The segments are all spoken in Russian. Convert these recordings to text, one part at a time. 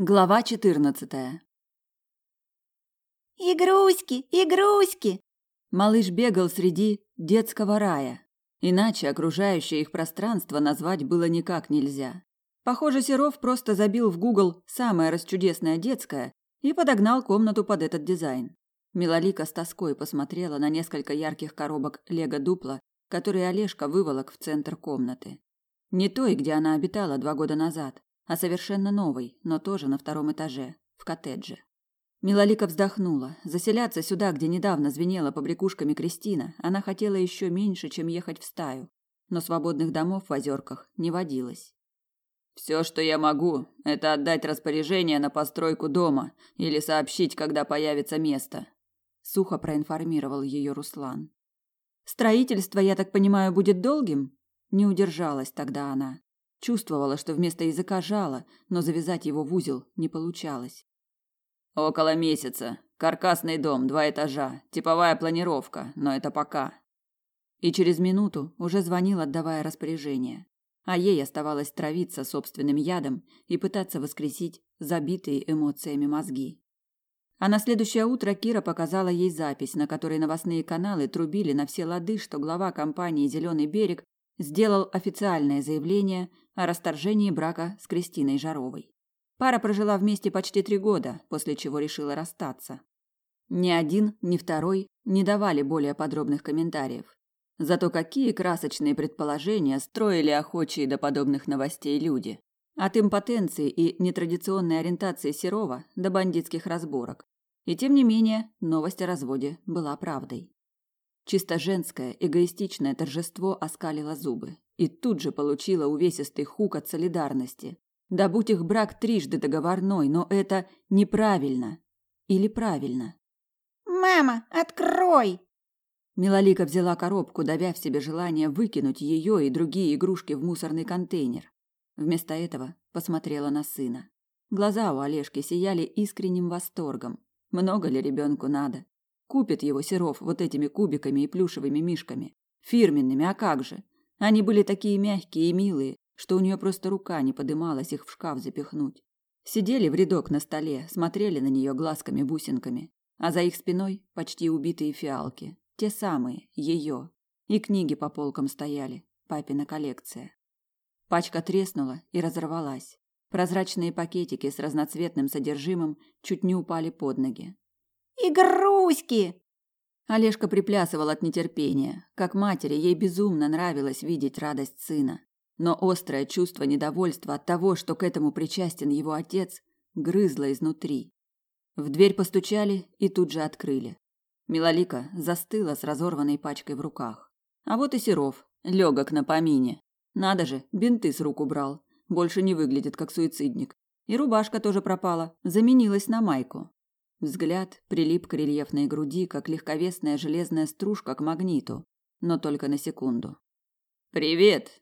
Глава четырнадцатая. Игруськи, игруськи. Малыш бегал среди детского рая. Иначе окружающее их пространство назвать было никак нельзя. Похоже, Серов просто забил в Google «самое расчудесное детское» и подогнал комнату под этот дизайн. Милолика с тоской посмотрела на несколько ярких коробок лего-дупла, которые Олежка выволок в центр комнаты. Не той, где она обитала два года назад, а совершенно новый, но тоже на втором этаже, в коттедже. Милолика вздохнула. Заселяться сюда, где недавно звенела побрякушками Кристина, она хотела еще меньше, чем ехать в стаю. Но свободных домов в озерках не водилось. Все, что я могу, это отдать распоряжение на постройку дома или сообщить, когда появится место, сухо проинформировал ее Руслан. Строительство, я так понимаю, будет долгим? Не удержалась тогда она. Чувствовала, что вместо языка жало, но завязать его в узел не получалось. Около месяца. Каркасный дом, два этажа, типовая планировка, но это пока. И через минуту уже звонил, отдавая распоряжение. А ей оставалось травиться собственным ядом и пытаться воскресить забитые эмоциями мозги. А на следующее утро Кира показала ей запись, на которой новостные каналы трубили на все лады, что глава компании «Зеленый берег» сделал официальное заявление о расторжении брака с Кристиной Жаровой. Пара прожила вместе почти три года, после чего решила расстаться. Ни один, ни второй не давали более подробных комментариев. Зато какие красочные предположения строили охочие до подобных новостей люди. От импотенции и нетрадиционной ориентации Серова до бандитских разборок. И тем не менее, новость о разводе была правдой. Чисто женское, эгоистичное торжество оскалило зубы и тут же получило увесистый хук от солидарности. Да будь их брак трижды договорной, но это неправильно. Или правильно? «Мама, открой!» Милолика взяла коробку, давя в себе желание выкинуть ее и другие игрушки в мусорный контейнер. Вместо этого посмотрела на сына. Глаза у Олежки сияли искренним восторгом. Много ли ребенку надо? Купит его Серов вот этими кубиками и плюшевыми мишками. Фирменными, а как же? Они были такие мягкие и милые, что у нее просто рука не подымалась их в шкаф запихнуть. Сидели в рядок на столе, смотрели на нее глазками-бусинками, а за их спиной почти убитые фиалки, те самые, ее. И книги по полкам стояли, папина коллекция. Пачка треснула и разорвалась. Прозрачные пакетики с разноцветным содержимым чуть не упали под ноги. Игруськи!» Олежка приплясывал от нетерпения. Как матери, ей безумно нравилось видеть радость сына. Но острое чувство недовольства от того, что к этому причастен его отец, грызло изнутри. В дверь постучали и тут же открыли. Милолика застыла с разорванной пачкой в руках. А вот и Серов, легок на помине. Надо же, бинты с рук убрал. Больше не выглядит как суицидник. И рубашка тоже пропала, заменилась на майку. Взгляд прилип к рельефной груди, как легковесная железная стружка к магниту, но только на секунду. «Привет!»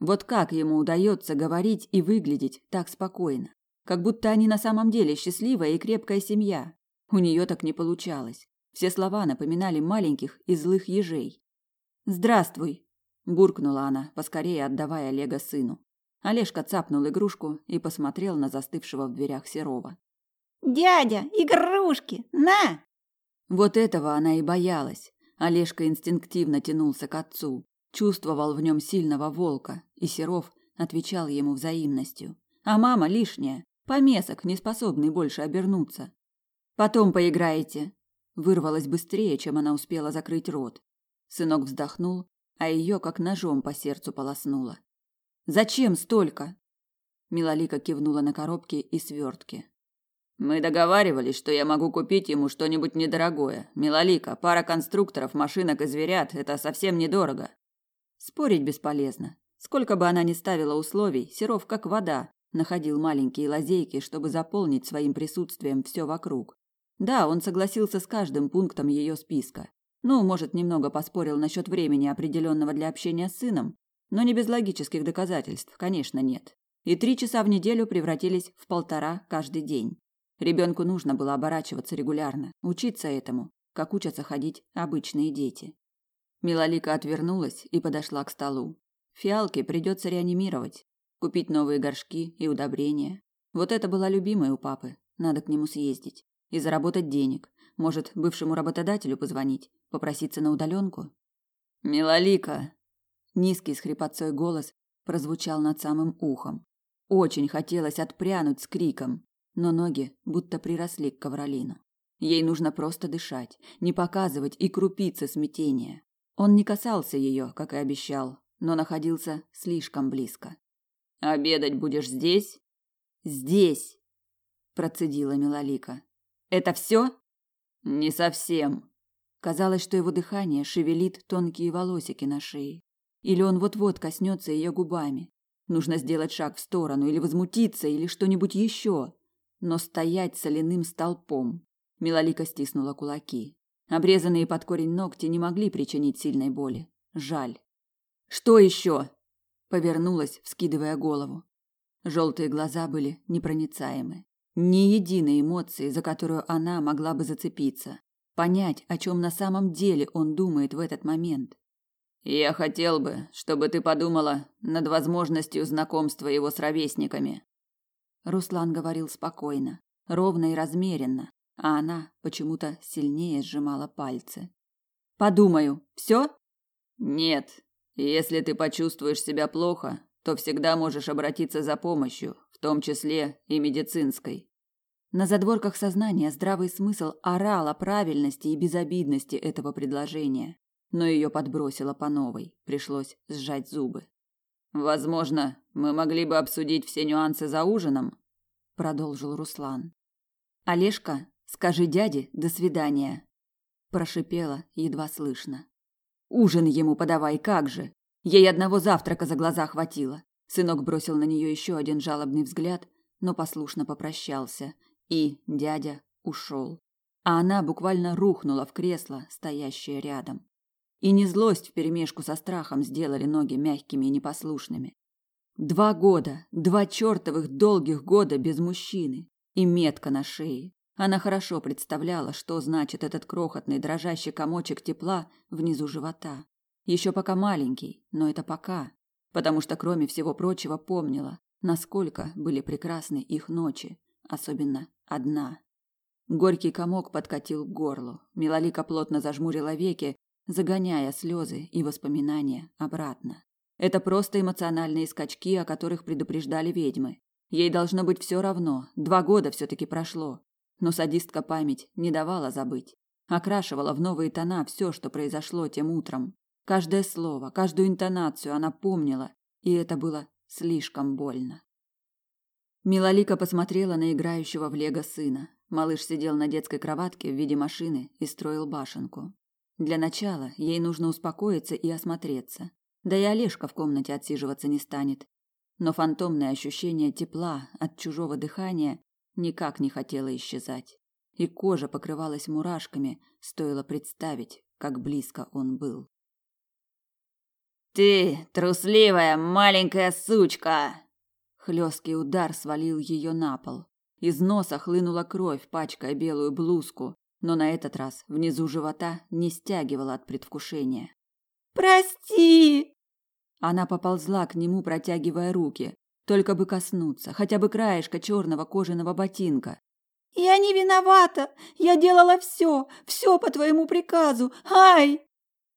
Вот как ему удается говорить и выглядеть так спокойно, как будто они на самом деле счастливая и крепкая семья. У нее так не получалось. Все слова напоминали маленьких и злых ежей. «Здравствуй!» – буркнула она, поскорее отдавая Лего сыну. Олежка цапнул игрушку и посмотрел на застывшего в дверях Серова. Дядя, игрушки, на!» Вот этого она и боялась. Олежка инстинктивно тянулся к отцу, чувствовал в нем сильного волка, и Серов отвечал ему взаимностью. А мама лишняя, помесок, не способный больше обернуться. «Потом поиграете», вырвалась быстрее, чем она успела закрыть рот. Сынок вздохнул, а ее как ножом по сердцу полоснуло. «Зачем столько?» Милолика кивнула на коробки и свертки. Мы договаривались, что я могу купить ему что-нибудь недорогое. Милолика, пара конструкторов, машинок и зверят это совсем недорого. Спорить бесполезно. Сколько бы она ни ставила условий, Серов как вода находил маленькие лазейки, чтобы заполнить своим присутствием все вокруг. Да, он согласился с каждым пунктом ее списка. Ну, может, немного поспорил насчет времени, определенного для общения с сыном, но не без логических доказательств, конечно, нет. И три часа в неделю превратились в полтора каждый день. Ребенку нужно было оборачиваться регулярно, учиться этому, как учатся ходить обычные дети. Милолика отвернулась и подошла к столу. Фиалки придется реанимировать, купить новые горшки и удобрения. Вот это была любимая у папы. Надо к нему съездить и заработать денег. Может, бывшему работодателю позвонить, попроситься на удаленку? Милолика. Низкий с хрипотцой голос прозвучал над самым ухом. Очень хотелось отпрянуть с криком, но ноги будто приросли к ковролину. Ей нужно просто дышать, не показывать и крупицы смятения. Он не касался ее, как и обещал, но находился слишком близко. Обедать будешь здесь? Здесь, процедила Милолика. Это все? Не совсем. Казалось, что его дыхание шевелит тонкие волосики на шее, или он вот-вот коснется ее губами. Нужно сделать шаг в сторону или возмутиться, или что-нибудь еще, но стоять соляным столпом. Милолика стиснула кулаки. Обрезанные под корень ногти не могли причинить сильной боли. Жаль. Что еще? Повернулась, вскидывая голову. Желтые глаза были непроницаемы. Ни единой эмоции, за которую она могла бы зацепиться, понять, о чем на самом деле он думает в этот момент. Я хотел бы, чтобы ты подумала над возможностью знакомства его с ровесниками. Руслан говорил спокойно, ровно и размеренно, а она почему-то сильнее сжимала пальцы. Подумаю. Все? Нет. Если ты почувствуешь себя плохо, то всегда можешь обратиться за помощью, в том числе и медицинской. На задворках сознания здравый смысл орал о правильности и безобидности этого предложения, но ее подбросило по новой, пришлось сжать зубы. Возможно, мы могли бы обсудить все нюансы за ужином, продолжил Руслан. Олежка, скажи дяде до свидания, прошипела едва слышно. Ужин ему подавай, как же? Ей одного завтрака за глаза хватило. Сынок бросил на нее еще один жалобный взгляд, но послушно попрощался, и дядя ушел. А она буквально рухнула в кресло, стоящее рядом. И не злость вперемешку со страхом сделали ноги мягкими и непослушными. Два года, два чертовых долгих года без мужчины и метка на шее. Она хорошо представляла, что значит этот крохотный дрожащий комочек тепла внизу живота. Еще пока маленький, но это пока, потому что кроме всего прочего помнила, насколько были прекрасны их ночи, особенно одна. Горький комок подкатил к горлу. Милолика плотно зажмурила веки, загоняя слезы и воспоминания обратно. Это просто эмоциональные скачки, о которых предупреждали ведьмы. Ей должно быть все равно, два года все-таки прошло. Но садистка память не давала забыть. Окрашивала в новые тона все, что произошло тем утром. Каждое слово, каждую интонацию она помнила, и это было слишком больно. Милолика посмотрела на играющего в лего сына. Малыш сидел на детской кроватке в виде машины и строил башенку. Для начала ей нужно успокоиться и осмотреться. Да и Олежка в комнате отсиживаться не станет. Но фантомное ощущение тепла от чужого дыхания никак не хотело исчезать. И кожа покрывалась мурашками, стоило представить, как близко он был. Ты трусливая маленькая сучка. Хлесткий удар свалил ее на пол. Из носа хлынула кровь, пачкая белую блузку, но на этот раз внизу живота не стягивала от предвкушения. Прости. Она поползла к нему, протягивая руки, только бы коснуться, хотя бы краешка черного кожаного ботинка. Я не виновата. Я делала все, все по твоему приказу. Ай!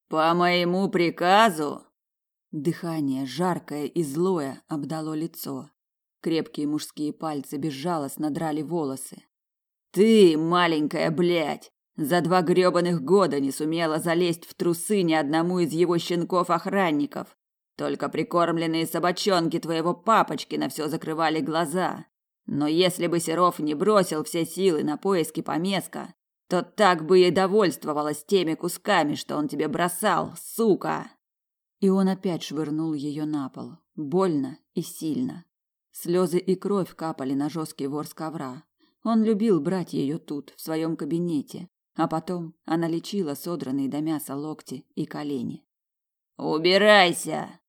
По моему приказу? Дыхание, жаркое и злое, обдало лицо. Крепкие мужские пальцы безжалостно драли волосы. Ты, маленькая блядь, за два грёбаных года не сумела залезть в трусы ни одному из его щенков-охранников. Только прикормленные собачонки твоего папочки на все закрывали глаза. Но если бы Серов не бросил все силы на поиски помеска, то так бы и довольствовалась теми кусками, что он тебе бросал, сука. И он опять швырнул ее на пол, больно и сильно. Слезы и кровь капали на жесткий ворс ковра. Он любил брать ее тут, в своем кабинете, а потом она лечила содранные до мяса локти и колени. «Убирайся!»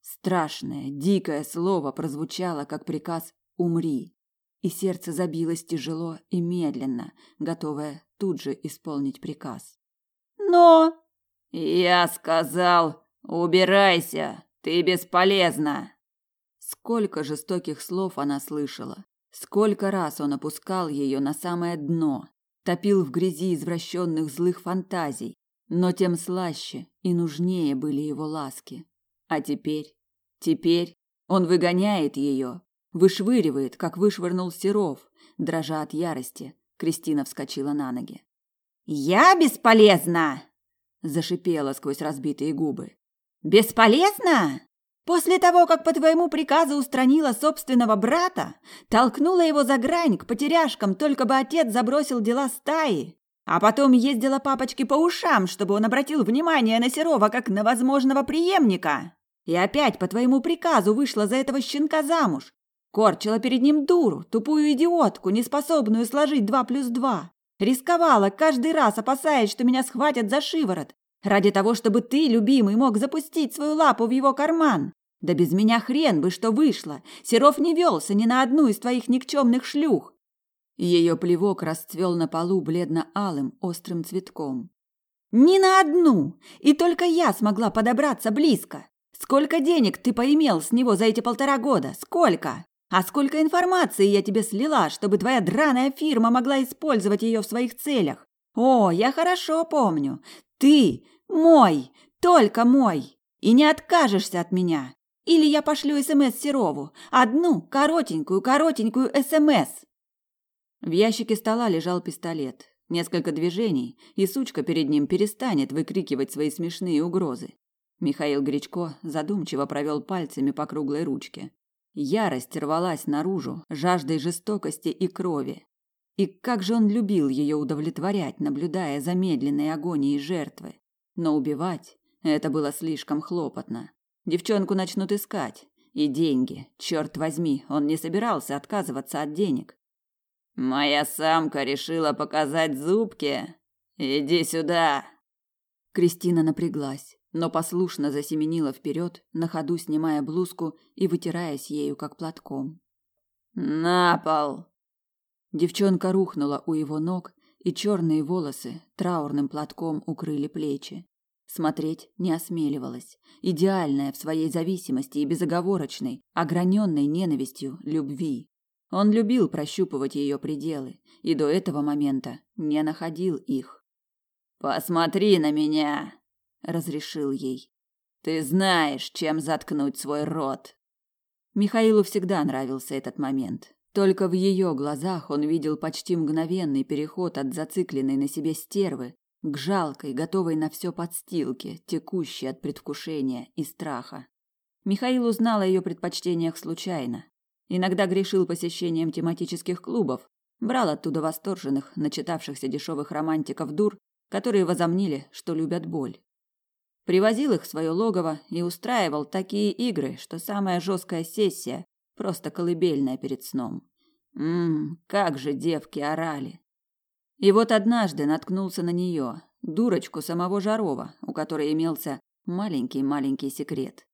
Страшное, дикое слово прозвучало, как приказ «умри», и сердце забилось тяжело и медленно, готовое тут же исполнить приказ. «Но...» «Я сказал, Убирайся, ты бесполезна. Сколько жестоких слов она слышала, Сколько раз он опускал ее на самое дно, топил в грязи извращенных злых фантазий, но тем слаще и нужнее были его ласки. А теперь, теперь он выгоняет ее, вышвыривает, как вышвырнул Серов, дрожа от ярости. Кристина вскочила на ноги. Я бесполезна, зашипела сквозь разбитые губы. Бесполезна? После того, как по твоему приказу устранила собственного брата, толкнула его за грань к потеряшкам, только бы отец забросил дела стаи, а потом ездила папочке по ушам, чтобы он обратил внимание на Серова как на возможного преемника. И опять по твоему приказу вышла за этого щенка замуж. Корчила перед ним дуру, тупую идиотку, неспособную сложить два плюс два. Рисковала каждый раз, опасаясь, что меня схватят за шиворот. Ради того, чтобы ты, любимый, мог запустить свою лапу в его карман. Да без меня хрен бы что вышло. Серов не велся ни на одну из твоих никчемных шлюх. Ее плевок расцвел на полу бледно-алым острым цветком. Ни на одну! И только я смогла подобраться близко. Сколько денег ты поимел с него за эти полтора года? Сколько? А сколько информации я тебе слила, чтобы твоя драная фирма могла использовать ее в своих целях? О, я хорошо помню. Ты мой, только мой. И не откажешься от меня. Или я пошлю СМС Серову. Одну коротенькую-коротенькую СМС. В ящике стола лежал пистолет. Несколько движений, и сучка перед ним перестанет выкрикивать свои смешные угрозы. Михаил Гречко задумчиво провел пальцами по круглой ручке. Ярость рвалась наружу, жаждой жестокости и крови. И как же он любил ее удовлетворять, наблюдая за медленной агонией жертвы. Но убивать это было слишком хлопотно. Девчонку начнут искать. И деньги. Черт возьми, он не собирался отказываться от денег. «Моя самка решила показать зубки. Иди сюда!» Кристина напряглась, но послушно засеменила вперед, на ходу снимая блузку и вытираясь ею как платком. «На пол!» Девчонка рухнула у его ног, и черные волосы траурным платком укрыли плечи. Смотреть не осмеливалась, идеальная в своей зависимости и безоговорочной, ограненной ненавистью любви. Он любил прощупывать ее пределы, и до этого момента не находил их. «Посмотри на меня!» – разрешил ей. «Ты знаешь, чем заткнуть свой рот!» Михаилу всегда нравился этот момент. Только в ее глазах он видел почти мгновенный переход от зацикленной на себе стервы к жалкой, готовой на все подстилке, текущей от предвкушения и страха. Михаил узнал о ее предпочтениях случайно. Иногда грешил посещением тематических клубов, брал оттуда восторженных, начитавшихся дешевых романтиков дур, которые возомнили, что любят боль. Привозил их в свое логово и устраивал такие игры, что самая жесткая сессия просто колыбельная перед сном. Мм, как же девки орали. И вот однажды наткнулся на нее, дурочку самого Жарова, у которой имелся маленький-маленький секрет.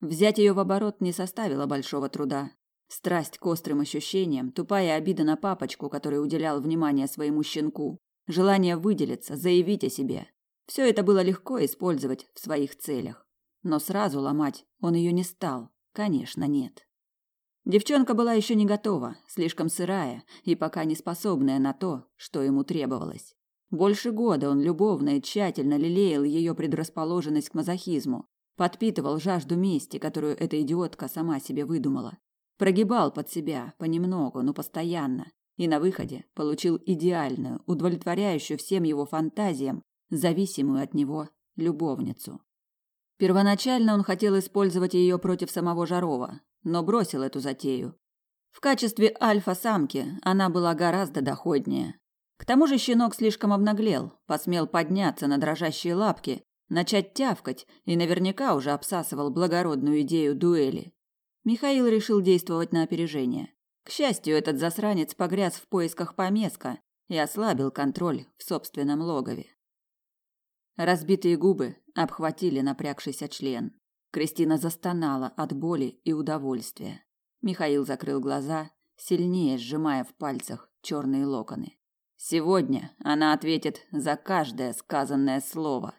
Взять ее в оборот не составило большого труда. Страсть к острым ощущениям, тупая обида на папочку, который уделял внимание своему щенку, желание выделиться, заявить о себе. Все это было легко использовать в своих целях. Но сразу ломать он ее не стал, конечно, нет. Девчонка была еще не готова, слишком сырая и пока не способная на то, что ему требовалось. Больше года он любовно и тщательно лелеял ее предрасположенность к мазохизму, подпитывал жажду мести, которую эта идиотка сама себе выдумала. Прогибал под себя, понемногу, но постоянно, и на выходе получил идеальную, удовлетворяющую всем его фантазиям, зависимую от него любовницу. Первоначально он хотел использовать ее против самого Жарова, но бросил эту затею. В качестве альфа-самки она была гораздо доходнее. К тому же щенок слишком обнаглел, посмел подняться на дрожащие лапки, начать тявкать и наверняка уже обсасывал благородную идею дуэли. Михаил решил действовать на опережение. К счастью, этот засранец погряз в поисках помеска и ослабил контроль в собственном логове. Разбитые губы обхватили напрягшийся член. Кристина застонала от боли и удовольствия. Михаил закрыл глаза, сильнее сжимая в пальцах черные локоны. Сегодня она ответит за каждое сказанное слово.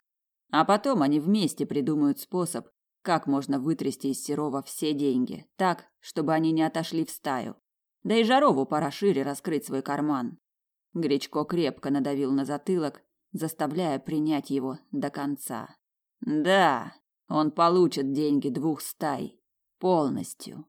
А потом они вместе придумают способ, как можно вытрясти из Серова все деньги, так, чтобы они не отошли в стаю. Да и Жарову пора шире раскрыть свой карман. Гречко крепко надавил на затылок, заставляя принять его до конца. Да, он получит деньги двух стай полностью.